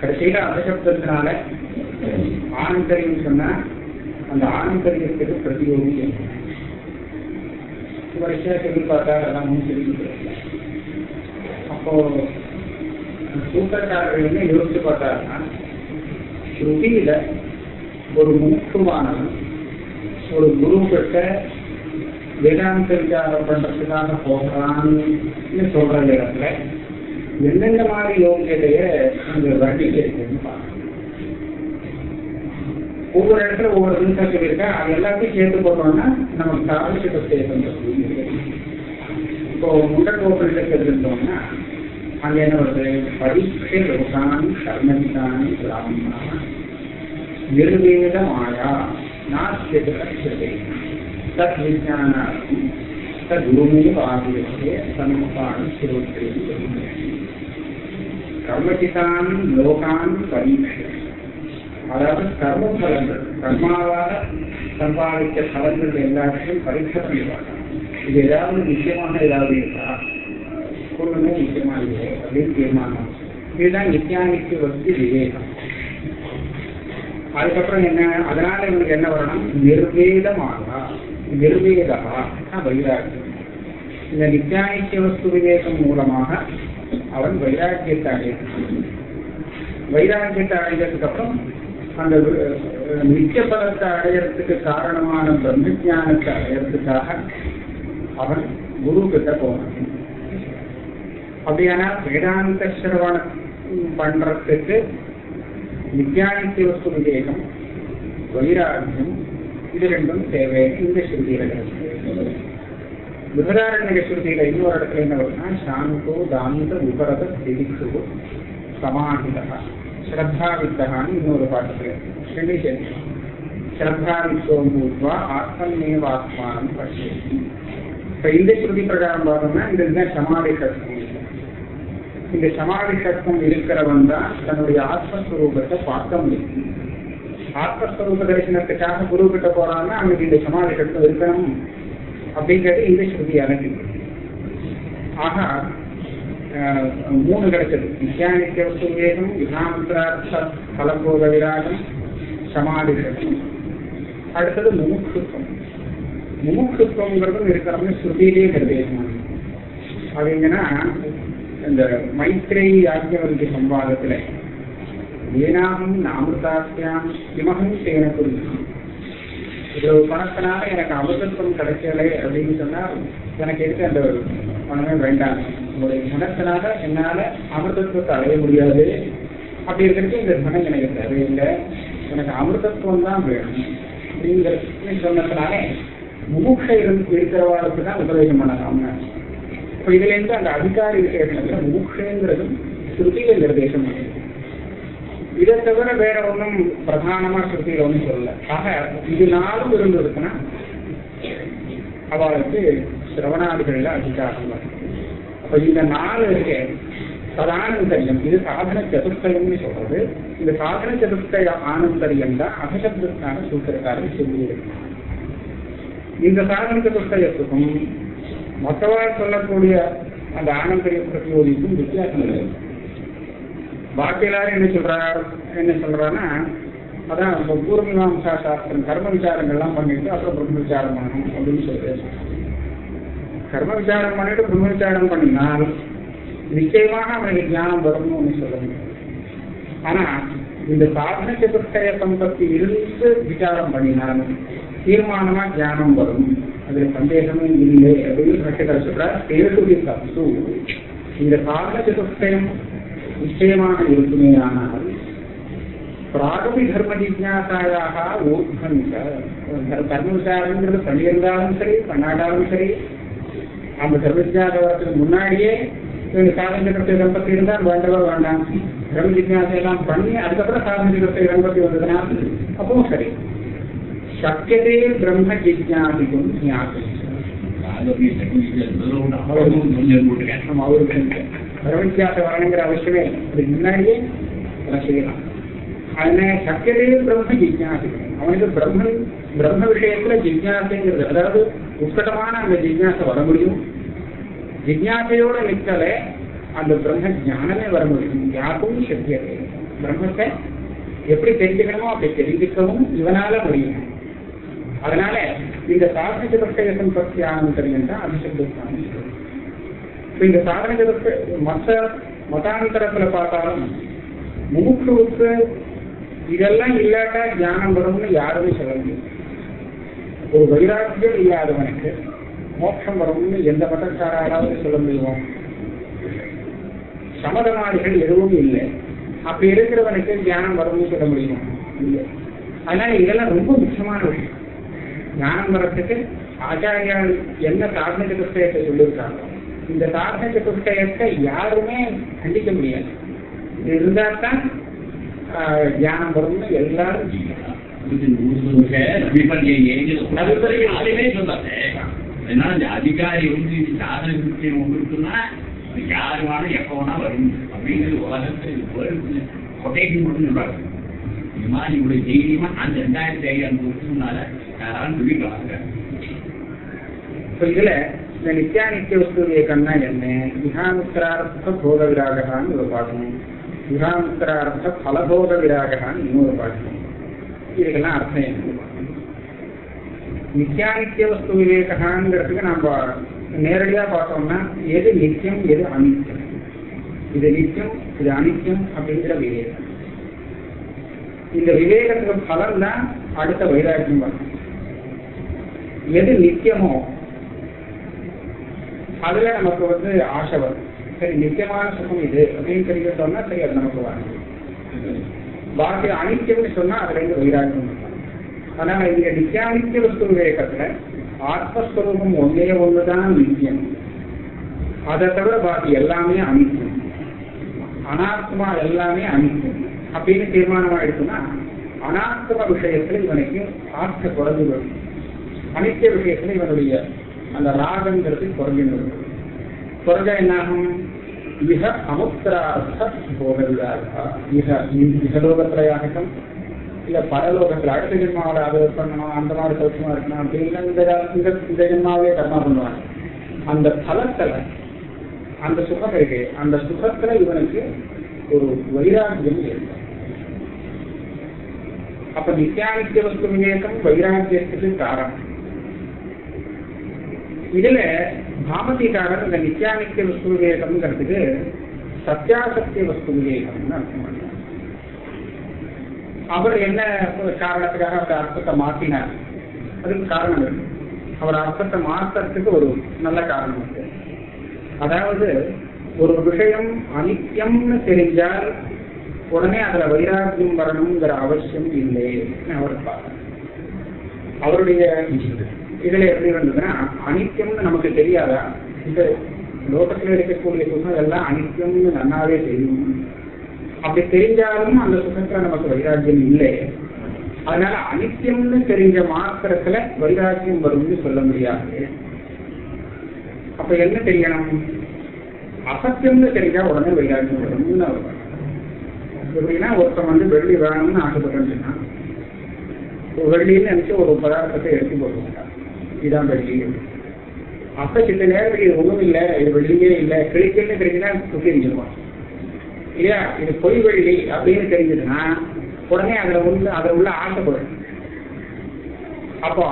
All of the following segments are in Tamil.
கடைசியில அபசப்தத்தினால ஆனந்தரியம் சொன்னா அந்த ஆனந்தரியத்துக்கு பிரதியோகி. வரிசையா சொல்லி பார்த்தா அதெல்லாம் சொல்லி அப்போ சூத்திரக்காரர்கள் என்ன யோசிச்சு பார்த்தாருன்னா ஸ்ருதியில ஒரு முக்கியமானவன் ஒரு குரு கிட்ட வேதாந்த விசாரம் பண்றதுக்காக போகிறான்னு சொல்ற இடத்துல எந்தெந்த மாதிரி யோகியதைய அந்த வர்ணிக்கிறதுன்னு பார்க்கணும் ஒவ்வொரு இடத்துல ஒவ்வொரு நிமிஷம் இருக்கா அது எல்லாத்தையும் சேர்த்து போட்டோம்னா நமக்கு தாவசியத்தை சேர்த்து இப்போ முண்டக்கோப்பரிடத்தை எடுத்தோம்னா அங்க என்ன வருது? பரீட்சை லோகான் கர்மனிதானி பிராமணான நிர்வேத மாயா நாஸ்தியத்தை தத் விஜானார்த்தம் தகுருமே ஆகியவற்றை சமூகான் சிரோத்திரம் கர்மசிதான் லோகான் பரீட்சை அதாவது கர்ம பலங்கள் கர்மாவால் சம்பாதித்த பலங்கள் எல்லாத்தையும் பரீட்சை பண்ணிடுவாங்க. இது ஏதாவது நிச்சயமாக ஏதாவது இருக்கா? ஒண்ணுமே நிச்சயமா இல்லை அப்படின்னு தீர்மானம். இதுதான் நித்தியானிக்கு வந்து விவேகம். அதுக்கப்புறம் என்ன அதனால இவனுக்கு என்ன வரணும்? நிர்வேதமாக நிர்வேதா வைராக்கியம். இந்த நித்தியானிக்க வஸ்து விவேகம் மூலமாக அவன் வைராக்கியத்தை அடையணும் வைராக்கியத்தை அடைஞ்சதுக்கு அப்புறம் அந்த நித்திய பலத்தை அடையறதுக்கு காரணமான பிரம்ம ஜானத்தை அடையறதுக்காக அவன் குரு கிட்ட போனான். அப்படியானா வேதாந்த சிரவணம் பண்றதுக்கு வித்யானித்திய வஸ்து விவேகம் வைராகியம் இது ரெண்டும் தேவை. இந்த ஸ்ருதியில விபதாரண்ய ஸ்ருதியில இன்னொரு இடத்துல என்ன வரும்னா சாந்தோ தாந்த விபரத திதிக்கு சமாஹிதா ஸ்ரத்தாவித்தகான்னு இன்னொரு பாட்டுல ரெண்டு சேர்ந்து ஸ்ரத்தாவித்தோம் பூத்வா ஆத்மநேவாத்மானம் பசியதி இப்ப இந்த ஸ்ருதி பிரகாரம் பார்த்தோம்னா இந்த இதுதான் சமாதி தத்துவம் இந்த சமாதி தத்துவம் இருக்கிறவன் தான் தன்னுடைய ஆத்மஸ்வரூபத்தை பார்க்க முடியும். ஆத்மஸ்வரூப தரிசனத்துக்காக குரு கிட்ட போறான்னா அவனுக்கு இந்த சமாதி தத்துவம் இருக்கணும். அப்படிங்கிறது இந்த ஸ்ருதி அழகு ஆக மூணு கிடைச்சது. நித்தியானித்திய சுவேகம் யுகாந்திரார்த்த பலபோத விராகம் சமாதி அடுத்தது முமுட்சுத்துவம் முமுட்சுத்துவங்கிறதும் இருக்கிறவங்க ஸ்ருதியிலேயே நிர்தேசம் அப்படிங்கன்னா இந்த மைத்ரே யாஜ்யவல்கி சம்வாதத்துல ஏனாகும் நாமிருதாசியாம் இமகம் தேன புரியும் இவ்வளவு பணத்தினால எனக்கு அமிர்தத்துவம் கிடைக்கலை அப்படின்னு சொன்னா எனக்கு எதுக்கு அந்த பணமே வேண்டாம். உங்களுடைய பணத்தினால என்னால அமிர்தத்துவத்தை அடைய முடியாது. அப்படி இருக்கிறது இந்த பணம் எனக்கு தேவையில்லை. எனக்கு அமிர்தத்துவம் தான் வேணும். அப்படிங்கிறது சொன்னதுனால முமுட்ச இருந்து இருக்கிறவாளுக்கு தான் உபதேசம் பண்ணலாம். இப்ப இதுல இருந்து அந்த அதிகாரி விஷயத்துல முமுட்சங்கிறதும் ஸ்ருதியில நிர்தேசம் பண்ணுது இதை தவிர வேற ஒன்றும் பிரதானமா ஸ்ருதியில ஒன்றும் சொல்லல. ஆக இது நாளும் இருந்ததுக்குன்னா அவளுக்கு சிரவணாதிகள்ல அதிகாரம் அப்ப இந்த நாலு இருக்கு. சதானந்தரியம் இது சாதன சதுர்த்தயம்னு சொல்றது. இந்த சாதன சதுர்த்தய ஆனந்தரியம் தான் அகசப்தத்தான சூத்திரக்காரன் சொல்லியிருக்கு. இந்த சாதன சதுர்த்தயத்துக்கும் மற்றவாள் சொல்லக்கூடிய அந்த ஆனந்தரிய பிரதியோகிக்கும் வித்தியாசம் இல்லை. பாக்கியலார் என்ன சொல்றார் என்ன சொல்றான்னா அதான் இப்போ பூர்வமீமாசா சாஸ்திரம் கர்ம விசாரங்கள்லாம் பண்ணிட்டு அப்புறம் பிரம்ம விசாரம் பண்ணணும் அப்படின்னு சொல்றேன் கர்ம விசாரம் பண்ணிட்டு பிரம்ம விசாரம் பண்ணினால் நிச்சயமாக அவனுக்கு ஞானம் வரும்னு ஒன்று சொல்லணும். ஆனால் ஆனா இந்த சாதன சதுர்த்தய சம்பத்தி இருந்து விசாரம் பண்ணினாலும் தீர்மானமா ஞானம் வரும். அதுல சந்தேகமே இல்லை அப்படின்னு கட்டுக்கிற சொல்றார். பேசுதி தப்பு இந்த சாதன சதுர்த்தயம் நிச்சயமாக இருக்குமே ஆனால் பிராகபி தர்ம ஜிஜாசாயாக ஊர்வங்க தர்ம விசாரங்கிறது பண்ணியிருந்தாலும் சரி பண்ணாட்டாலும் சரி அந்த தர்ம ஜிஜாசாரத்துக்கு முன்னாடியே இவங்க சாதன சதுர்த்தய சம்பத்தி இருந்தால் வேண்டவா வேண்டாம். பிரம்ம ஜிக்யாசை எல்லாம் பண்ணி அதுக்கப்புறம் சாதன ஜீவத்தை இறங்கி வந்ததுன்னா அப்பவும் சரி. சக்கியதே பிரம்ம ஜிக்யாசிக்கும் ஞாபகம் அவருக்கு பிரம்மஜியாசை வரணுங்கிற அவசியமே அது முன்னாடியே அதை செய்யலாம் அதனால சக்கியதே பிரம்ம ஜிக்யாசிக்கும் அவனுக்கு பிரம்மன் பிரம்ம விஷயத்துல ஜிக்யாசைங்கிறது அதாவது உட்கட்டமான அந்த ஜிஜாசை வர முடியும் ஜிஜாசையோட நிற்கல அந்த பிரம்ம ஜானமே வர முடியும் யாருக்கும் சத்தியத்தை பிரம்மத்தை எப்படி தெரிஞ்சுக்கணுமோ அப்படி தெரிஞ்சுக்கவும் இவனால முடியும் அதனால இந்த சாஸ்திர சதுர்த்தய பற்றி ஆனந்தரியம் தான் அபிஷப்தம் இப்ப இந்த சாதன மற்ற மதாந்தரத்துல பார்த்தாலும் முமுட்சுவுக்கு இதெல்லாம் இல்லாட்டா ஞானம் வரும்னு யாருமே சொல்ல முடியும் ஒரு வைராக்கியம் இல்லாதவனுக்கு மோட்சம் வரும்னு எந்த மதக்காராலாவது சொல்ல முடியுமோ? சமதமாதிகள் எதுவும் இல்லை. அப்படி இருக்கிறவனுக்கு ஞானம் வரும்னு சொல்ல முடியுமா? இல்லை. அதனால இதெல்லாம் ரொம்ப முக்கியமான விஷயம். ஞானம் வரத்துக்கு ஆச்சாரியால் என்ன சாதன சதுஷ்டயத்தை சொல்லியிருக்காங்க. இந்த சாதன சதுஷ்டயத்தை யாருமே கண்டிக்க முடியாது. இது இருந்தா தான் ஆஹ், வரும்னு எல்லாரும் இந்த அதிகாரி வந்து சாதன நிச்சயம் ஒன்றுக்குன்னா யாரு வேணும் எப்ப வேணா வரும் அப்படிங்கிறது உலகத்தை கொட்டேஷன் மட்டும் சொல்றாங்க இந்த மாதிரி இவ்வளவு தைரியமா அந்த ரெண்டாயிரத்தி ஐநூறு வருஷம்னால யாராலும் சொல்லிடுவாங்க இப்ப இதுல இந்த நித்யானித்திய வஸ்து விவேகம்னா என்ன? விகாமுத்திரார்த்த போக விராகான்னு ஒரு பாடணும் விகாமுத்திரார்த்த பலபோத விராகான்னு இன்னொரு பாடணும் இதுக்கெல்லாம் அர்த்தம் என்ன? நித்யானித்திய வஸ்து விவேகாங்கிறதுக்கு நம்ம நேரடியா பார்த்தோம்னா எது நித்தியம் எது அனித்தியம்? இது நித்தியம் இது அனித்தியம் அப்படிங்கிற விவேகம். இந்த விவேகத்துக்கு பலன் தான் அடுத்த வைராக்கியம் வரும். எது நித்தியமோ அதுல நமக்கு வந்து ஆசை வரும் சரி நித்தியமான சுகம் இது அப்படின்னு தெரிவித்தோம்னா சரி அது நமக்கு வரும். பாக்கி அனித்தியம்னு சொன்னா அதுல இருந்து வைராக்கியம் அதனால இங்க நித்தியானித்திய வஸ்து விவேகத்துல ஆத்மஸ்வரூபம் ஒன்னே ஒண்ணுதான் நித்தியம். அதை தவிர பாக்கி எல்லாமே அனித்தியம். அனாத்மா எல்லாமே அனித்தியம். அப்படின்னு தீர்மானம் ஆயிடுச்சுன்னா அனாத்ம விஷயத்துல இவனுக்கு ஆசை குறைஞ்சு வரும். அனித்திய விஷயத்துல இவனுடைய அந்த ராகங்கிறது குறைஞ்சிடும் குறைஞ்சா என்னாகும்? மிக அமுத்திரார்த்த போகிறதாக மிக இகலோகத்திலையாகட்டும் இல்ல பரலோகத்துல அடுத்த ஜென்மாவில் அது பண்ணணும் அந்த மாதிரி சௌக்கியமா இருக்கணும் அப்படின்னு இந்த இந்த ஜென்மாவே கர்மா பண்ணுவாங்க. அந்த பலத்துல அந்த சுகம் இருக்கு அந்த சுகத்துல இவனுக்கு ஒரு வைராக்கியம் இருக்கு அப்ப நித்தியானித்திய வஸ்து விவேகம் வைராக்கியத்துக்கு காரணம். இதுல பாமதிகாரர் இந்த நித்தியானித்திய வஸ்து விவேகம்ங்கிறதுக்கு சத்தியாசத்திய வஸ்து விவேகம்னு அர்த்தம் அவர் என்ன ஒரு காரணத்துக்காக அவர் அர்த்தத்தை மாற்றினார் அதுக்கு காரணம் இருக்கு அவர் அர்த்தத்தை மாத்துறதுக்கு ஒரு நல்ல காரணம் இருக்கு. அதாவது ஒரு விஷயம் அனித்தியம்னு தெரிஞ்சால் உடனே அதுல வைராக்கியம் வரணுங்கிற அவசியம் இல்லை அவர் பார்த்தார். அவருடைய இதுல எப்படி வந்ததுன்னா அனித்தியம்னு நமக்கு தெரியாதா? இந்த லோகத்துல இருக்கக்கூடிய சுகம் எல்லாம் அனித்தியம்னு நன்னாவே தெரியும். அப்படி தெரிஞ்சாலும் அந்த சுகத்துல நமக்கு வைராக்கியம் இல்லை. அதனால அனித்தியம்னு தெரிஞ்ச மாத்திரத்துல வைராக்கியம் வரும்னு சொல்ல முடியாது. அப்ப என்ன தெரியணும்? அசத்தியம்னு தெரிஞ்சா உடனே வைராக்கியம் வரும்னு எப்படின்னா ஒருத்தன் வந்து வெள்ளி வேணும்னு ஆசைப்படுறேன்னா ஒரு வெள்ளின்னு நினைச்சு ஒரு பதார்த்தத்தை எடுத்து போட்டுக்கிட்டான். இதான் வெள்ளி அப்ப சில நேரத்துக்கு இது ஒண்ணும் இல்லை இது வெள்ளியே இல்லை. கிடைக்கலன்னு தெரிஞ்சுன்னா சுத்தி இருந்துருவான் இல்லையா? இது பொய் வெள்ளி அப்படின்னு தெரிஞ்சதுன்னா உடனே அதுல உள்ள அதுல உள்ள ஆசைப்படும். அப்போ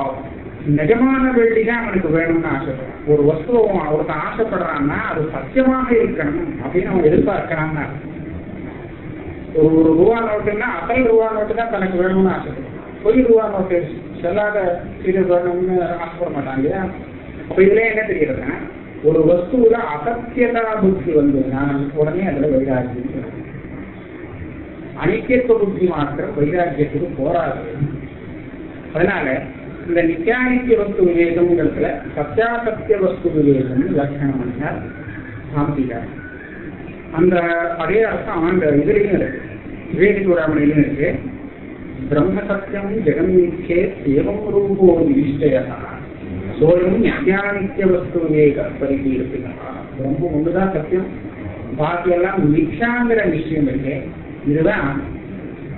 நிஜமான வெள்ளி தான் அவனுக்கு வேணும்னு ஆசைப்படுறான் ஒரு வஸ்துவை அவன் ஒருத்தன் ஆசைப்படுறான்னா அது சத்தியமாக இருக்கணும் அப்படின்னு அவன் எதிர்பார்க்கிறான்னு ஒரு ஒரு ரூபா நோட்டுன்னா அசல் ரூபா நோட்டு தான் தனக்கு வேணும்னு ஆசைப்படுறான் பொய் ரூபா நோட்டு செல்லாத இது வேணும்னு ஆசைப்பட மாட்டாங்க. அப்ப இதுல என்ன தெரியுதுன்னா ஒரு வஸ்துவில அசத்தியதா புத்தி வந்ததுன்னா உடனே அதுல வைராகியம் சொல்லுது. அனித்தியத்துவ புத்தி மாத்திரம் வைராகியத்துக்கு போராது அதனால இந்த நித்தியானித்திய வஸ்து விவேகம்ங்கிறதுல சத்தியாசத்திய வஸ்து விவேகம் லட்சணம் பண்ணார் அந்த அதே அர்த்தம் அந்த இதுலையும் இருக்கு. விவேக சூடாமணிலையும் இருக்கு. பிரம்ம சத்தியம் ஜெகன்மிக்கே ஏவம் ரூபோ நிஷ்டய சோயம் நித்யானித்ய வஸ்து விவேக பரிகீர்த்தினா ரொம்ப ஒண்ணுதான் சத்தியம் பாக்கி எல்லாம் மிக்ஷாங்கிற விஷயம் இருக்கு இதுதான்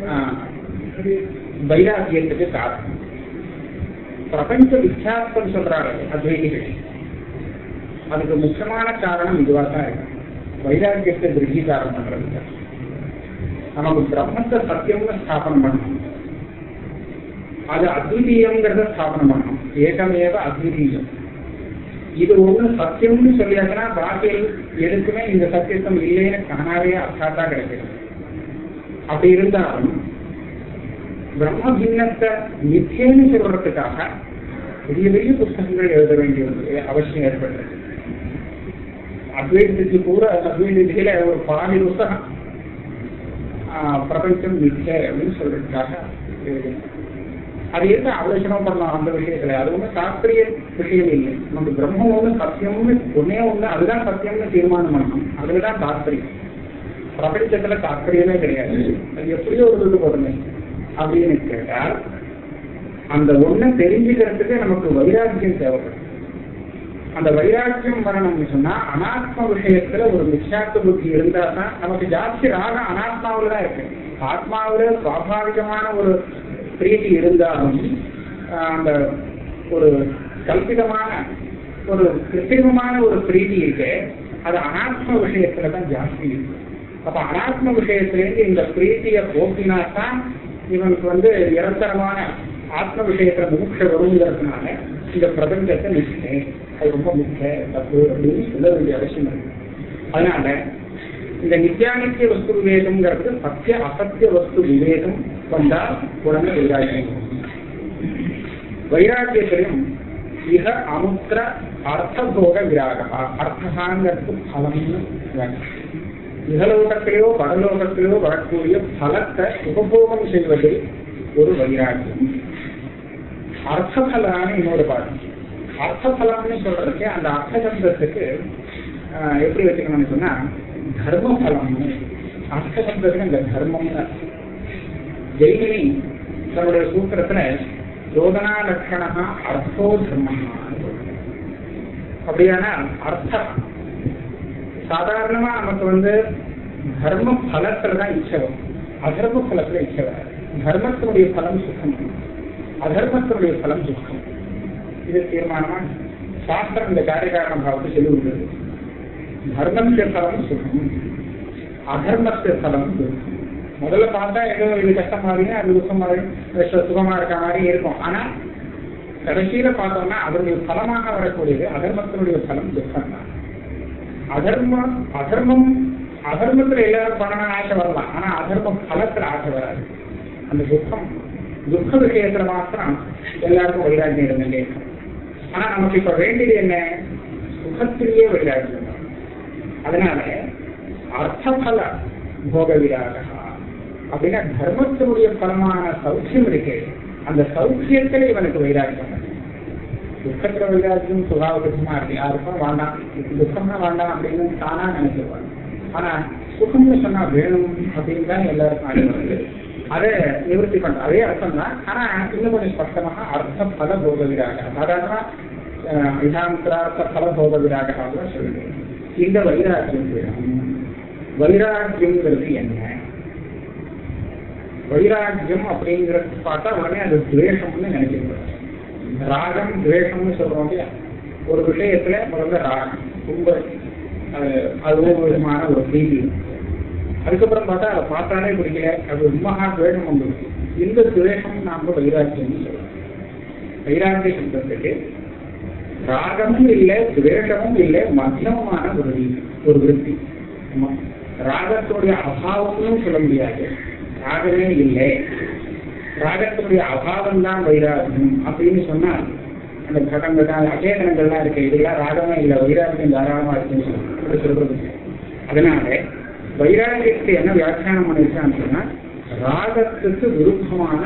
ஆஹ், வைராக்கியத்துக்கு காரணம் பிரபஞ்ச வித்தியாசம் சொல்றாரு அத்வைதிகள் அதுக்கு முக்கியமான காரணம் இதுவாக தான் இருக்கு வைராக்கியத்தை திருஷ்டிகாரம் பண்றது நமக்கு பிரம்மத்தை சத்தியம்னு ஸ்தாபனம் பண்ணணும் அது அத்விதீயங்கிறத ஸ்தாபனம் பண்ணணும். ஏகமேவ அத்விதீயம். இது ஒண்ணு சத்தியம்னு சொல்லியாச்சுன்னா பாக்கி எதுக்குமே இந்த சத்தியத்தம் இல்லைன்னு தானாவே அர்த்தாத்தா கிடைக்கிறது அப்படி இருந்தாலும் பிரம்ம பின்னத்தை மிச்சேன்னு சொல்றதுக்காக பெரிய பெரிய புஸ்தகங்கள் எழுத வேண்டிய அவசியம் ஏற்படுறது அத்வைதத்துக்கு கூட அத்வைதத்தில ஒரு பாதி புஸ்தகம் பிரபஞ்சம் மிச்சை அப்படின்னு சொல்றதுக்காக எழுதினேன். அது என்ன ஆலோசனம் பண்ணலாம் அந்த விஷயத்துல. அது ஒண்ணு சாஸ்திரிய விஷயம் இல்லை. நமக்கு பிரம்மம் ஒண்ணு சத்தியம்னு ஒன்னே ஒண்ணு அதுதான் சத்தியம்னு தீர்மானம் பண்ணணும். அதுலதான் தாத்பரியம் பிரபஞ்சத்துல தாத்பரியமே கிடையாது. அது எப்படியோ ஒரு சொல்லு போடுங்க அப்படின்னு கேட்டால் அந்த ஒண்ணை தெரிஞ்சுக்கிறதுக்கு நமக்கு வைராக்கியம் தேவைப்படும். அந்த வைராக்கியம் வரணும்னு சொன்னா அனாத்ம விஷயத்துல ஒரு நிச்சயாத்த புத்தி இருந்தா தான் நமக்கு ஜாஸ்தி ராகம் அனாத்மாவில தான் இருக்கு. ஆத்மாவில சுவாபாவிகமான ஒரு பிரீத்தி இருந்தாலும் அந்த ஒரு கல்பிதமான ஒரு கிருத்திரிமமான ஒரு பிரீதி இருக்கு. அது அனாத்ம விஷயத்துல தான் ஜாஸ்தி இருக்கு. அப்ப அனாத்ம விஷயத்திலேருந்து இந்த பிரீத்தியை போக்கினா தான் இவனுக்கு வந்து நிரந்தரமான ஆத்ம விஷயத்துல முமுட்ச வருங்கிறதுனால இந்த பிரபஞ்சத்தை நிச்சயம் அது ரொம்ப முக்கிய தப்பு அப்படின்னு சொல்ல வேண்டிய அவசியம் இருக்கு அதனால இந்த நித்தியானித்திய வஸ்து விவேகம்ங்கிறது சத்திய அசத்திய வஸ்து விவேகம் வந்தால் உடனே வைராக்கியம் வைராக்கியத்திலும் இக அமுத்திர அர்த்தபோக விராகா. அர்த்தகாங்கிறது பலம்னு இகலோகத்திலேயோ பரலோகத்திலேயோ வரக்கூடிய பலத்தை உபபோகம் செய்வது ஒரு வைராக்கியம். அர்த்தபலான்னு இன்னொரு பாடம் அர்த்தபலம்னு சொல்றதுக்கு அந்த அர்த்தசப்தத்துக்கு எப்படி வச்சுக்கணும்னு சொன்னா தர்ம பலம்னு அர்த்த சப்தத்துக்கு இந்த தர்மம்னு அர்த்தம். தன்னுடைய சூத்திரத்துல யோகனா லட்சணா அர்த்தோ தர்ம அப்படியான அர்த்தம் சாதாரணமா நமக்கு வந்து தர்ம பலத்துலதான் தான் அதர்ம பலத்துல இச்சை தர்மத்தினுடைய பலம் சுகம் அதர்மத்தினுடைய பலம் துக்கம் இது தீர்மானமா சாஸ்திரம் இந்த காரியகாரணம் பாவத்தை சொல்லி உள்ளது தர்மத்திய ஸ்தலம் சுகம் அதர்மத்திய ஸ்தலம் துக்கம் முதல்ல பார்த்தா ஏதோ இது கஷ்டம் மாதிரி அது துக்கம் மாதிரி சுகமா இருக்க மாதிரி இருக்கும் ஆனா கடைசியில பார்த்தோம்னா அதனுடைய பலமாக வரக்கூடியது அதர்மத்தினுடைய பலம் துக்கம் தான் அதர்மம் அதர்மம் அதர்மத்துல எல்லாரும் பண்ணணும் ஆசை வரலாம் ஆனா அதர்மம் பலத்துல ஆசை வராது அந்த துக்கம் துக்க விஷயத்துல மாத்திரம் எல்லாருக்கும் வைராக்கியம் இருந்துட்டே இருக்கும் ஆனா நமக்கு இப்ப வேண்டியது என்ன? சுகத்திலேயே வைராக்கியம் அதனால அர்த்தபல போக விராகா அப்படின்னா தர்மத்தினுடைய பலமான சௌக்கியம் இருக்கு. அந்த சௌக்கியத்துல இவனுக்கு வைராக்கியம். இருக்கு. துக்கத்துல வைராக்கியம் சுகாவகமா இருக்கு. யாருக்கும் வேண்டாம். துக்கம்னா வேண்டாம் அப்படின்னு தானா நினைச்சிருவாங்க ஆனா சுகம்னு சொன்னா வேணும் அப்படின்னு தான் எல்லாருக்கும் அனுபவம் அதை நிவர்த்தி பண்ற அதே அர்த்தம் தான். ஆனா இன்னும் கொஞ்சம் ஸ்பஷ்டமாக அர்த்தம் பல போக விராக சாதாரண இதாந்திரார்த்த பல போக விராக சொல்லுது. இந்த வைராக்கியம் வைராக்கியம்ங்கிறது என்ன? வைராக்கியம் அப்படிங்கிறது பார்த்தா உடனே அது துவேஷம்னு நினைக்கிறது ராகம் துவேஷம்னு சொல்றோம் இல்லையா? ஒரு விஷயத்துல முதல்ல ராகம் ரொம்ப அஹ், அது ஒரு விதமான ஒரு பிரீதி அதுக்கப்புறம் பார்த்தா அதை பார்த்தாலே பிடிக்கல. அது உண்மகா துவேஷம் வந்துருக்கு இந்த துவேஷம் நாம வைராக்கியம்னு சொல்றோம். வைராக்கிய சப்தத்துக்கு ராகமும் இல்லை துவேஷமும் இல்லை மத்தியமான ஒரு ஒரு விருத்தி. ராகத்துடைய ராகத்தினுடைய அபாவம்னு சொல்ல முடியாது. ராகமே இல்லை. ராகத்தினுடைய அபாவம் தான் வைராகியம் அப்படின்னு சொன்னால் அந்த கடங்கள் அச்சேதனங்கள்லாம் இருக்கு. இதெல்லாம் ராகமே இல்லை. வைராகியம் தாராளமா இருக்குன்னு சொல்லி சொல்றது. அதனால வைராகியத்தை என்ன வியாக்கியானம் பண்ணிருக்கான்னு சொன்னா ராகத்துக்கு விருப்பமான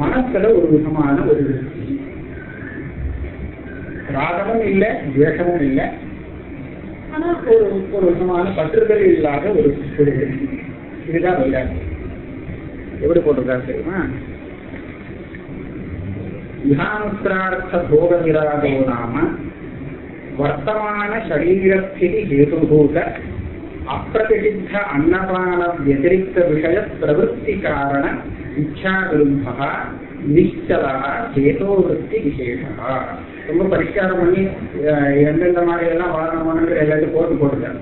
மனத்துல ஒரு விதமான ஒரு விருத்தி. ராகமும் இல்லை துவேஷமும் இல்லை. ஆனா ஒரு ஒரு விதமான பற்றுதல் இல்லாத ஒரு ஒரு இதுதான் வைராக்கியம் எப்படி போட்டிருக்காரு தெரியுமா? விஹானுத்திரார்த்த போக விராகோ நாம வர்த்தமான சரீரஸ்திதி ஹேதுபூத அப்பிரதிஷித்த அன்னபான வத்திரிக்த விஷய பிரவருத்தி காரண இச்சா விரும்பா நிச்சலா சேதோ விசேஷா ரொம்ப பரிஷ்காரம் பண்ணி அஹ், எந்தெந்த மாதிரி எல்லாம் வாரணமானது எல்லாத்தையும் போட்டு போட்டுருக்காரு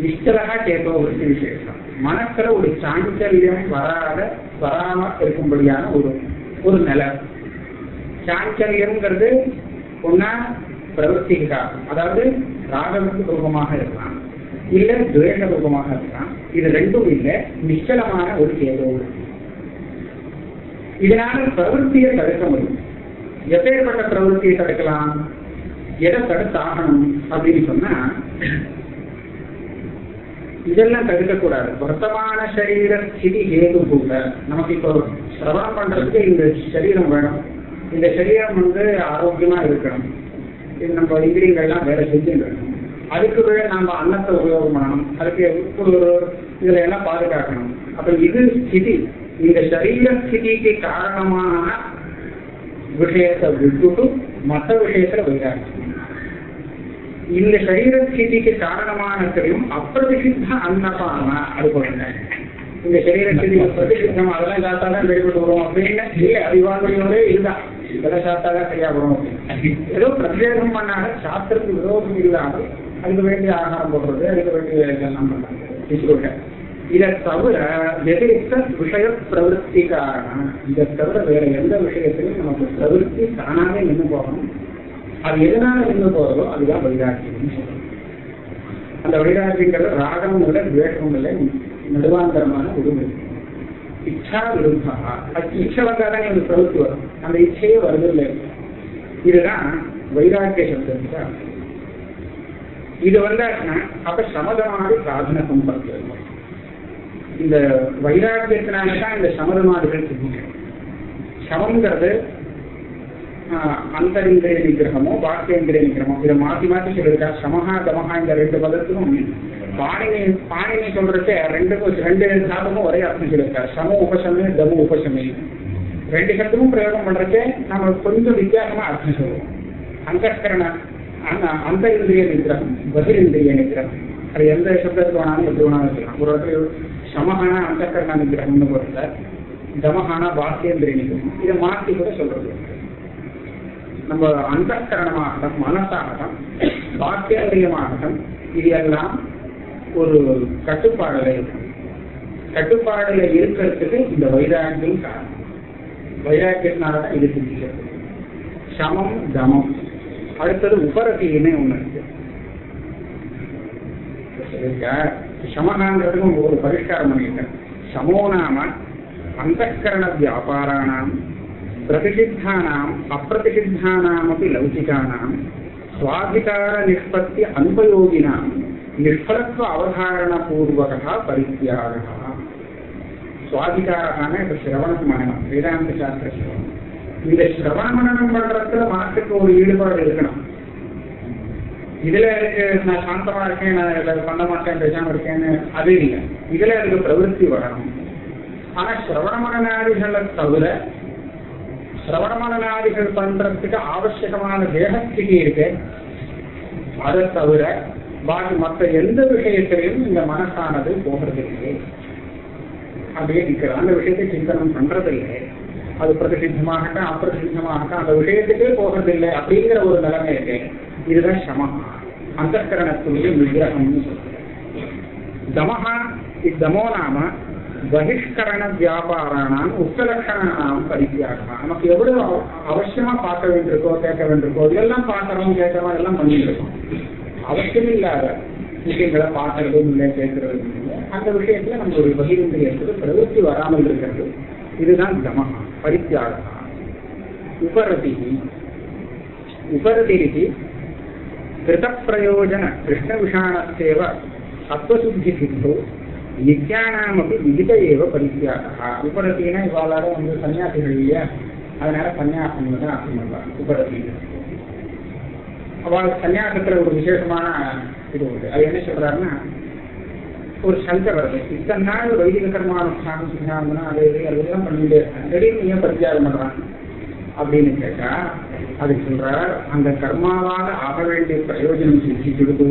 நிச்சலகா சேதோ விருத்தி விசேஷம். மனசுல ஒரு சாஞ்சல்யம் வராத வராம இருக்கும்படியான ஒரு ஒரு நிலை. சாஞ்சல்யம்ங்கிறது ஒன்னா பிரவൃத்திக்கு காரணம் அதாவது ராகவுக்கு ரூபமாக இருக்கலாம் இல்ல துவேஷ ரூபமாக இருக்கலாம். இது ரெண்டும் இல்ல நிச்சலமான ஒரு கேதோ இதனால பிரவருத்தியை தடுக்க முடியும். எப்பேற்பட்ட பிரவருத்தியை தடுக்கலாம்? எதை தடுத்தாகணும் அப்படின்னு சொன்னா இதெல்லாம் தடுக்கக்கூடாது. வர்த்தமான சரீர ஸ்திதி ஹேது கூட நமக்கு இப்போ சிரவணம் பண்றதுக்கு இந்த சரீரம் வேணும். இந்த சரீரம் வந்து ஆரோக்கியமா இருக்கணும். இது நம்ம இந்திரியங்கள்லாம் வேலை செஞ்சுட்டு அதுக்கு வேற நாம அன்னத்தை உபயோகம் பண்ணணும். அதுக்கு ஒரு இதுல எல்லாம் பாதுகாக்கணும். அப்ப இது ஸ்திதி இந்த சரீர ஸ்திதிக்கு காரணமான விஷயத்தை விட்டுட்டு மற்ற விஷயத்துல வைராக்கியம். இந்த சரீர ஸ்திதிக்கு காரணமானத்தையும் அப்பிரதிசித்த அன்னபான அது போல. இந்த சரீர ஸ்திதி பிரதிசித்தம் அதெல்லாம் சாத்தா தான் வெளிப்பட்டு வரும் அப்படின்னு இல்லை அறிவாங்குடியோட இதுதான் இதெல்லாம் சாத்தா தான் சரியா வரும் அப்படின்னு. ஏதோ பிரத்யேகம் பண்ணாங்க சாஸ்திரத்துக்கு விரோதம் இல்லாமல் அதுக்கு வேண்டிய ஆகாரம் போடுறது அதுக்கு வேண்டிய இதெல்லாம் பண்ணாங்க இதை தவிர வெதிரித்த விஷய பிரவருத்தி காரணம். இதை தவிர வேற எந்த விஷயத்திலையும் நமக்கு பிரவருத்தி தானாகவே நின்று போகணும். அது எதனால நின்று போகிறதோ அதுதான் வைராக்கியம் அந்த வைராக்கியங்கிறது ராகம் விட துவேஷம் இல்லை நடுவாந்தரமான உரிமை இச்சா விருப்பா அது இச்சை வந்தாதான் எனக்கு பிரவருத்தி வரும். அந்த இச்சையே வருதில்லை. இதுதான் வைராக்கிய சப்தத்துக்கு இது வந்தாச்சுன்னா அப்ப சமதமாதி சாதன சம்பர்க்கம் இந்த வைராக்கியத்தினால தான் இந்த சமதமாதிகள் சித்திக்கும் சமங்கிறது ஆஹ், அந்தரிந்திரிய நிகிரகமோ பாக்கியேந்திரிய நிகிரகமோ இதை மாத்தி மாத்தி சொல்லியிருக்கா சமஹா தமஹா இந்த ரெண்டு பதத்துக்கும் பாணினி பாணினி சொல்றதுக்கு ரெண்டுக்கும் ரெண்டு சாதமும் ஒரே அர்த்தம் சொல்லியிருக்காரு. சம உபசமே தம உபசமே. ரெண்டு சப்தமும் பிரயோகம் பண்றதுக்கு நம்ம கொஞ்சம் வித்தியாசமா அர்த்தம் சொல்லுவோம். அந்தஸ்கரண அந்த அந்த இந்திரிய நிகிரகம் பதில் இந்திரிய நிகிரகம். அது எந்த சப்தத்துக்கு வேணாலும் எப்படி வேணாலும் இருக்கலாம் ஒரு இடத்துல சமஹான அந்தஸ்கரண நிகிரகம்னு போடுற தமஹானா பாக்கியந்திர நிகிரகம் இதை மாற்றி கூட சொல்றது. நம்ம அந்தக்கரணமாகட்டும் மனசாகட்டும் பாக்கியந்திரியமாகட்டும் இது எல்லாம் ஒரு கட்டுப்பாடுல இருக்கும் கட்டுப்பாடுல இருக்கிறதுக்கு இந்த வைராக்கியம் காரணம். வைராக்கியத்தினால தான் இது சிந்திக்கிறது சமம் தமம். அடுத்தது உபரத்தின்னு ஒண்ணு இருக்கு. சரிக்கா? சமனாங்கிறதுக்கும் ஒரு பரிஷ்காரம் பண்ணியிருக்கேன் சமோ நாம அந்தఃகரண வியாபாராணாம் பிரதிஷித்தானாம் அப்பிரதிஷித்தானாம் அப்படி லௌகிகானாம் சுவாதிகார நிஷ்பத்தி அனுபயோகினாம் நிஷ்பலத்துவ அவதாரண பூர்வகா பரித்தியாக. சுவாதிகாரகான இப்ப சிரவணம் மனநம் வேதாந்த சாஸ்திர சிரவணம். இந்த சிரவண மனநம் பண்றதுல மனசுக்கு ஒரு ஈடுபாடு இருக்கணும். இதுல எனக்கு நான் சாந்தமா இருக்கேன் நான் இதை பண்ண மாட்டேன் பேசாம இருக்கேன்னு அது இல்லை. இதுல எனக்கு பிரவருத்தி வரணும். ஆனா சிரவண மனநாதிகளை தவிர சிரவண மனநாதிகள் பண்றதுக்கு ஆவசியமான தேகஸ்திதி இருக்கு அதை தவிர பாக்கி மற்ற எந்த விஷயத்திலையும் இந்த மனசானது போகிறது இல்லை அப்படியே நிற்கிறது அந்த விஷயத்தை சிந்தனம் பண்றதில்லை. அது பிரதிசித்தமாகட்டும் அப்பிரசித்தமாகட்டும் அந்த விஷயத்துக்கே போகிறதில்லை அப்படிங்கிற ஒரு நிலைமை இருக்கு. இதுதான் சமஹா அந்தகரணத்துடைய விக்கிரகம்னு சொல்றேன் தமஹா இத்தமோ நாம பகிஷ்கரண வியாபாரானாம் உத்தலட்சணாம் பரித்தியாகலாம். நமக்கு எவ்வளவு அவசியமா பார்க்க வேண்டியிருக்கோ கேட்க வேண்டியிருக்கோ இதெல்லாம் பார்க்கறோம் கேட்கறோம் எல்லாம் பண்ணிட்டு இருக்கோம் அவசியம் இல்லாத விஷயங்களை பார்க்கறதும் இல்லை கேட்கறதும் இல்லை அந்த விஷயத்துல நம்ம ஒரு பகிர்ந்திரியத்துக்கு பிரவೃತ್ತಿ வராமல் இருக்கிறது. இதுதான் தமஹா பரித்தியாகா உபரதி உபரதி கிருதப்பிரயோஜன கிருஷ்ணவிஷாணஸ்தேவ சத்வசுத்திசித்தோ நித்யானாமப்பி விதித ஏவ பரித்தியாகா உபரத்தினா இவாளார வந்து சன்னியாசிகள் இல்லையா அதனால சன்னியாசம் தான் அர்த்தம் பண்றாங்க அவள் சன்னியாசத்துல ஒரு விசேஷமான இது உண்டு அது என்ன சொல்றாருன்னா ஒரு சங்க வருது இத்தனை நாள் வைதிக கர்மானுஷ்டானம் செஞ்சாங்கன்னா அது இது பண்ணிட்டு இருக்கேன் திடீர்னு ஏன் பரித்தியாகம் பண்றாங்க அப்படின்னு கேட்டா அது சொல்றார் அந்த கர்மாவால் ஆக வேண்டிய பிரயோஜனம் சித்திச்சுடுது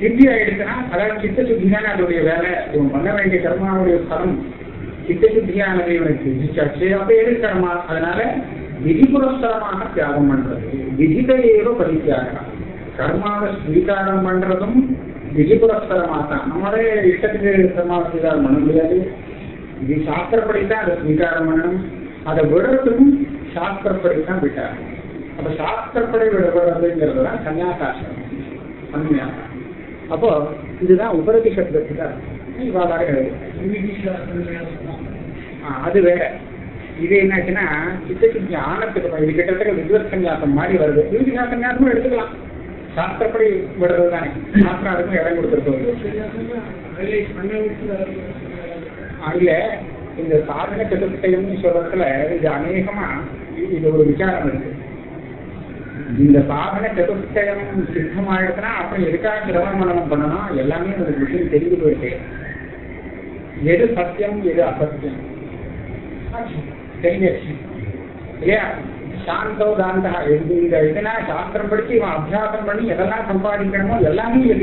சித்தி ஆயிடுச்சுன்னா அதாவது சித்த சுத்தி அதனுடைய அதோடைய வேலை இவன் பண்ண வேண்டிய கர்மாவுடைய பலம் சித்த சுத்தியானது இவனுக்கு சித்திச்சாச்சு அப்ப எது கர்மா? அதனால விதி புரஸ்தரமாக தியாகம் பண்றது. விதித ஏதோ பரித்தியாகம். கர்மாவை ஸ்வீகாரம் பண்றதும் விதி புரஸ்தரமாக தான் நம்மளே இஷ்டத்துக்கு கர்மாவை ஸ்வீகாரம் பண்ண முடியாது. இது சாஸ்திரப்படித்தான் அதை ஸ்வீகாரம் பண்ணணும். அதை விடுறதுக்கும் சாஸ்திரப்படித்தான் விட்டார். அப்ப சாஸ்திரப்படி விடுறதுங்கிறது தான் சன்னியாசாசிரம் சன்னியாசம் அப்போ இதுதான் உபரதி சப்தத்துக்கு இவ்வாறாக அது வேற. இது என்னாச்சுன்னா சித்த சித்தி ஆனத்துக்கு இது கிட்டத்தட்ட வித்வத் சன்னியாசம் மாதிரி வருது. வித்யா சன்னியாசமும் எடுத்துக்கலாம். சாஸ்திரப்படி விடுறது தானே சாஸ்திரம் அதுக்கும் இடம் கொடுத்துருக்கு அதுல இந்த சாதன சதுர்த்தயம்னு சொல்றதுல இது அநேகமா இது ஒரு விசாரம் இருக்கு. இந்த சாதன சதுர்த்தயம் சித்தமாயிடுச்சுன்னா அப்புறம் எதுக்காக கிரவண மனநம் பண்ணணும் எல்லாமே ஒரு விஷயம் தெரிஞ்சு போயிட்டு எது சத்தியம் எது அசத்தியம்? தெரிஞ்சிருச்சு இல்லையா? சாந்தோ தாந்தா இந்த இதுனா சாஸ்திரம் படிச்சு இவன் அபியாசம் பண்ணி எதெல்லாம் சம்பாதிக்கணுமோ எல்லாமே இங்க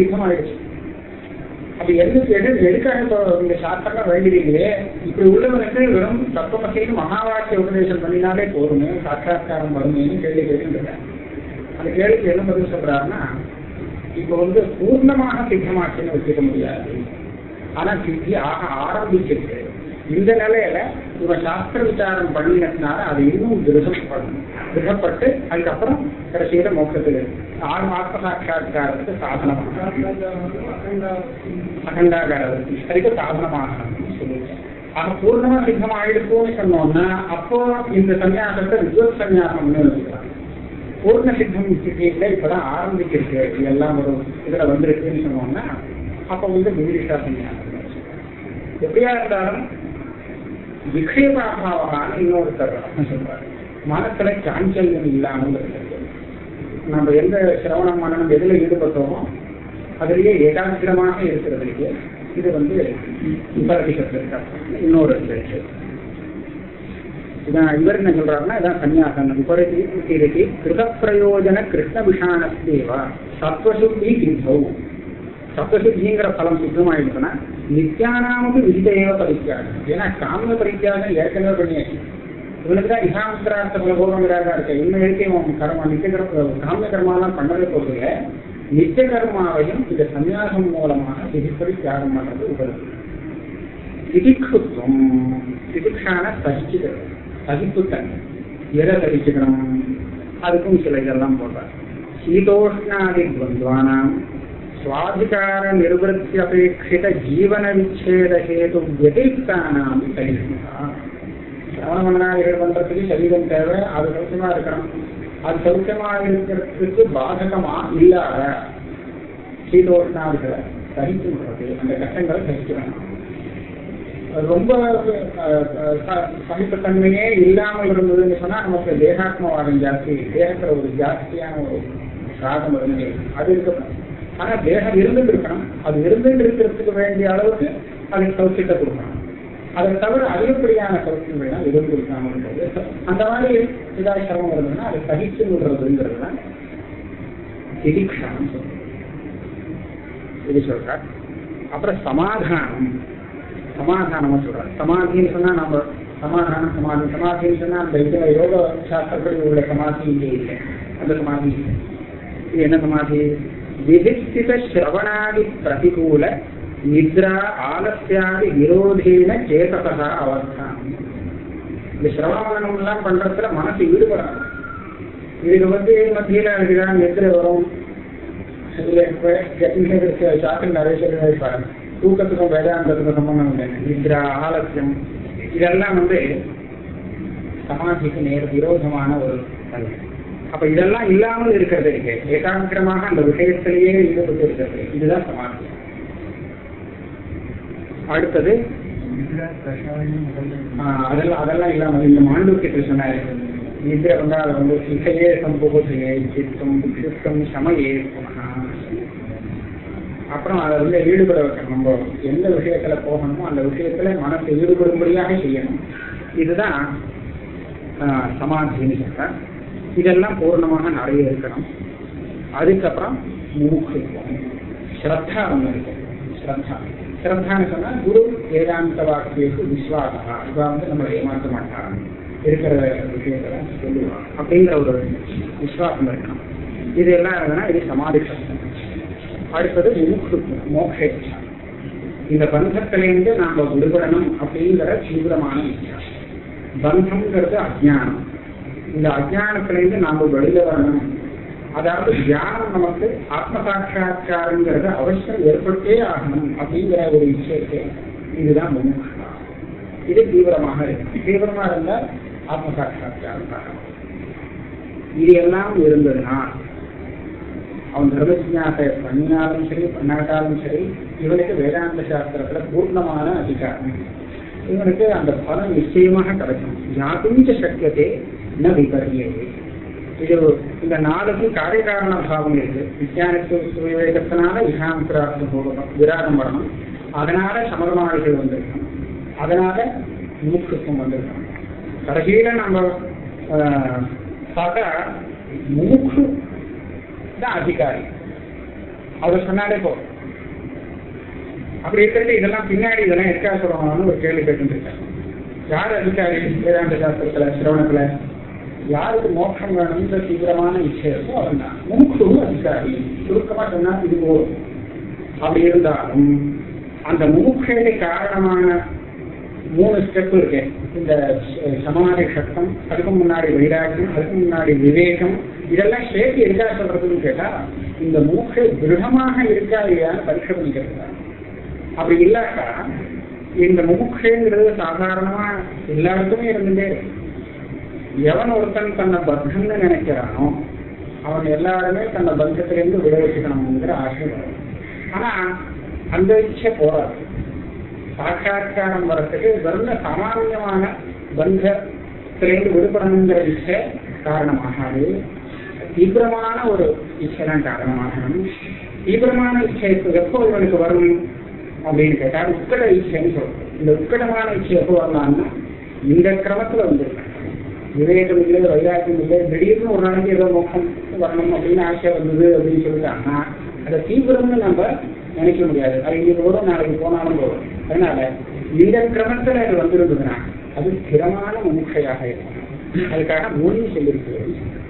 அது எதுக்கு எது எதுக்காக இப்போ இந்த சாஸ்திரம் வேண்டியீங்களே இப்படி உள்ளவனுக்கு வெறும் தத்துவத்தையும் மகாவாக்கிய உபதேசம் பண்ணினாலே போதுமே சாட்சாத்காரம் வருமேன்னு கேள்வி கேட்டுருக்கேன் அந்த கேள்விக்கு என்ன பதில் சொல்றாருன்னா இப்போ வந்து பூர்ணமாக சித்தமாக்கின்னு வச்சுக்க முடியாது. ஆனா சித்தி ஆக ஆரம்பிச்சிருக்கு. இந்த நிலையில இவ சாஸ்திர விசாரம் பண்ணினதுனால அது இன்னும் திருடப்படணும் திருடப்பட்டு அதுக்கப்புறம் கடைசியில மோக்கத்துக்கு ஆறு ஆத்ம சாட்சா்காரத்துக்கு சாதனம் அகண்டாகாரத்துக்கு. சரிக்கு சாதனமாக சொல்லுவேன் ஆக பூர்ணமா சித்தம் ஆயிடுக்கும்னு சொன்னோம்னா அப்போ இந்த சன்னியாசத்தை வித்வத் சன்னியாசம்னு வச்சுக்கலாம். பூர்ண சித்தம் ஸ்திதியில இப்பதான் ஆரம்பிச்சிருக்கு. இதெல்லாம் ஒரு இதுல வந்திருக்குன்னு சொன்னோம்னா அப்ப வந்து விவிரிஷா சன்னியாசம் எப்படியா இருந்தாலும் விக்ஷேபாபாவான்னு இன்னொரு சொல்றாரு. மனத்துல சாஞ்சல்யம் இல்லாமல் நம்ம எந்த சிரவணம் மனம் எதுல ஈடுபட்டோமோ அதிலேயே ஏகாகிரமாக இருக்கிறதுக்கு இது. வந்து உபரதிசத்திற்கு இன்னொரு இருக்கு. இதான் இவர் என்ன சொல்றாருன்னா இதான் சன்னியாசம் உபரதி இருக்கு கிருத பிரயோஜன கிருஷ்ண விஷானஸ்தேவா சத்வசுத்தி சித்தௌ. சத்வசுத்திங்கிற பலம் சித்தமாயிடுச்சுன்னா நித்தியானாமுக்கு விதிதையோ பரித்தியாகம் ஏன்னா காமிய பரித்தியாகம் ஏற்கனவே பண்ணியாச்சு. இவனுக்கு தான் இசாமத்திரார்த்த பலபோகங்கிறாக இருக்கு இன்னும் இருக்கு அவன் கர்மா நித்திய கர்ம காமிய கர்மாலாம் பண்ணவே போகிறதுல நித்திய கர்மாவையும் இந்த சன்னியாசம் மூலமாக விதிப்படி தியாகம் பண்றது உபரி. திதிக்ஷுத்வம் திதிக்ஷான சகிச்சுக்கிறது சகிப்புத்தன்மை எதை சகிச்சுக்கணும் அதுக்கும் சில இதெல்லாம் போடுறார். சீதோஷ்ணாதி துவந்த்வானாம். சுவாதிகார நிர்வத்தியபேட்சித ஜீவன விச்சேத ஹேது வதிரிக்தானாம் சகிஷ்ணுதா சிரவண பண்றதுக்கு சரீரம் தேவை அது சௌக்கியமா இருக்கணும். அது சௌக்கியமா இருக்கிறதுக்கு பாதகமா இல்லாத சீதோஷ்ணாதிகளை சகிச்சுன்றது அந்த கஷ்டங்களை சகிக்கணும் ரொம்ப சகிப்புத்தன்மையே இல்லாமல் இருந்ததுன்னு சொன்னா நமக்கு தேகாத்மவாதம் ஜாஸ்தி தேகத்துல ஒரு ஜாஸ்தியான ஒரு சாதம் இருந்தது அது இருக்கணும் ஆனா தேகம் இருந்துட்டு இருக்கணும் அது இருந்துட்டு இருக்கிறதுக்கு வேண்டிய அளவுக்கு அதை சௌக்கியத்தை கொடுக்கணும். அதை தவிர அதிகப்படியான சௌக்கியம் வேணா எதுவும் கொடுக்காம இருந்தது அந்த மாதிரி இதாக சிரமம் வருதுன்னா அதை சகிச்சு விடுறதுங்கிறது தான் திதிக்ஷான்னு சொல்றோம். இது சொல்றார். அப்புறம் சமாதானம். சமாதானமா சொல்றாரு. சமாதின்னு சொன்னா நம்ம சமாதானம் சமாதி. சமாதின்னு சொன்னா அந்த இதுல யோக சாஸ்திரப்படி உள்ள சமாதி இங்கே இல்லை. அந்த சமாதி இது என்ன சமாதி? விதிஷ்டித சிரவணாதி பிரதிகூல நித்ரா ஆலசியாதி விரோதேன சேதசா அவஸ்தான் இந்த சிரவணம்லாம் பண்றதுல மனசு ஈடுபடாது. இதுக்கு வந்து மத்தியில இருக்குதான் நித்திரை வரும். இதுல சாப்பிட்டு நிறைய சொல்லி பாருங்க தூக்கத்துக்கும் வேதாந்தத்துக்கும் சம்பந்தம் இல்லை. நித்ரா ஆலசியம் இதெல்லாம் வந்து சமாதிக்கு நேர் விரோதமான ஒரு தன்மை அப்ப இதெல்லாம் இல்லாமல் இருக்கிறது இருக்கு ஏகாங்கிரமாக அந்த விஷயத்திலேயே ஈடுபட்டு இருக்கிறது இதுதான் சமாதி. அடுத்தது? அதெல்லாம் அதெல்லாம் இல்லாமல் இந்த மாண்டூக்கியத்தை சொன்னாரு. நிதிரை வந்து அதை வந்து சிசையே சம்பவத்தையே சித்தம் சித்தம் சமையே அப்புறம் அதை வந்து ஈடுபட வைக்கணும். நம்ம எந்த விஷயத்துல போகணுமோ அந்த விஷயத்துல மனசை ஈடுபடும்படியாக செய்யணும். இதுதான் ஆஹ், சமாதின்னு சொல்றேன் இதெல்லாம் பூர்ணமாக நிறைய இருக்கணும். அதுக்கப்புறம் முமுட்சுத்துவம் ஸ்ரத்தா ஒன்று இருக்கும் ஸ்ரத்தா. ஸ்ரத்தான்னு சொன்னா குரு வேதாந்த வாக்கியக்கு விஸ்வாசா இவ வந்து நம்மளை ஏமாற்ற மாட்டாங்க. இருக்கிற விஷயத்துல சொல்லுவாங்க. அப்படிங்கிற ஒரு விஸ்வாசம் இருக்கணும். இது எல்லாம் இருந்ததுன்னா இது சமாதி சத்தம் அடுத்தது முமுட்சு மோக்ஷேச்சா இந்த பந்தத்திலேருந்து நாம விடுபடணும் அப்படிங்கிற தீவிரமான இச்சா. பந்தம்ங்கிறது அஜ்ஞானம். இந்த அஜானத்திலேருந்து நாம வெளியில வரணும். அதாவது தியானம் நமக்கு ஆத்ம சாட்சா்காரங்கிறது அவசியம் ஏற்பட்டே ஆகணும் அப்படிங்கிற ஒரு விஷயத்தை இதுதான் முமுட்சா இது தீவிரமாக இருக்கு. தீவிரமா இருந்தால் ஆத்ம சாட்சா்காரம் இது எல்லாம் இருந்ததுன்னா அவன் தர்மஜாத்தை பண்ணினாலும் சரி பண்ணாட்டாலும் சரி இவனுக்கு வேதாந்த சாஸ்திரத்துல பூர்ணமான அதிகாரம். இவனுக்கு அந்த பலன் நிச்சயமாக கிடைக்கும். ஜாத்துஞ்ச சக்கியத்தை ந விபரியது இது இந்த நாளுக்கும் காரியகாரண பாவம் இருக்கு விஞ்ஞானத்து விவேகத்தினால விகாந்திரார்த்தம் போகணும் விராகம் வரணும். அதனால சமதமாளிகள் வந்திருக்கணும். அதனால முமுட்சுத்துவம் வந்திருக்கணும். கடைசியில நம்ம பார்த்தா முமுட்சு தான் அதிகாரி. அவர் சொன்னாலே போதும். அப்படி இருக்கிறது இதெல்லாம் பின்னாடி இதெல்லாம் எதுக்காக சொல்லுவாங்கன்னு ஒரு கேள்வி கேட்டுருக்காங்க யார் அதிகாரி? வேதாந்த சாஸ்திரத்துல சிரவணத்துல? யாருக்கு மோட்சம் வேணும்ன்ற தீவிரமான இச்சை இருக்கோ அவன் அதிகாரி. சுருக்கமா சொன்னா இது போதும் அப்படி இருந்தாலும் அந்த முமுட்சைக்கு காரணமான மூணு ஸ்டெப் இருக்கு. இந்த ச- சமாதி சட்டம் அதுக்கு முன்னாடி வைராக்கியம் அதுக்கு முன்னாடி விவேகம். இதெல்லாம் சேர்த்து எதுக்காக சொல்றதுன்னு கேட்டா இந்த மூக்கை திருடமாக இருக்கா இல்லையான்னு பரீட்சை பண்ணிக்கிறது அப்படி இல்லாட்டா இந்த மூக்கைங்கிறது சாதாரணமா எல்லாருக்குமே இருந்துட்டே இருக்கு. எவன் ஒருத்தன் தன்னை பத்தம்னு நினைக்கிறானோ அவன் எல்லாருமே தன்னை பந்தத்திலிருந்து விடுவிச்சுக்கணுங்கிற ஆசை வரும். ஆனா அந்த இச்சை போராது சாட்சா்காரம் வரத்துக்கு வெறும் சாமானியமான பந்தத்திலிருந்து விடுபடணுங்கிற இச்சை காரணமாகாது. தீவிரமான ஒரு இச்சைதான் காரணமாகணும். தீவிரமான இச்சை எப்போ இவனுக்கு வரும் அப்படின்னு கேட்டால் உட்கட இச்சைன்னு சொல்றோம். இந்த உட்கடமான இச்சை எப்போ வரலாம்னா இந்த கிரமத்துல வந்து விவேகம் இல்லை வைராக்கியம் இல்லை. திடீர்னு ஒரு நாளைக்கு ஏதோ நோக்கம் வரணும் அப்படின்னு ஆசை வந்தது அப்படின்னு சொல்லிட்டாங்கன்னா அதை தீவிரம்னு நம்ம நினைக்க முடியாது. அது இன்னைக்கு போதும் நாளைக்கு போனாலும் போதும். அதனால இந்த கிரமத்துல அது வந்திருந்ததுன்னா அது ஸ்திரமான முமுட்சையாக இருக்கும். அதுக்காக மூலிகை சொல்லியிருக்கிறது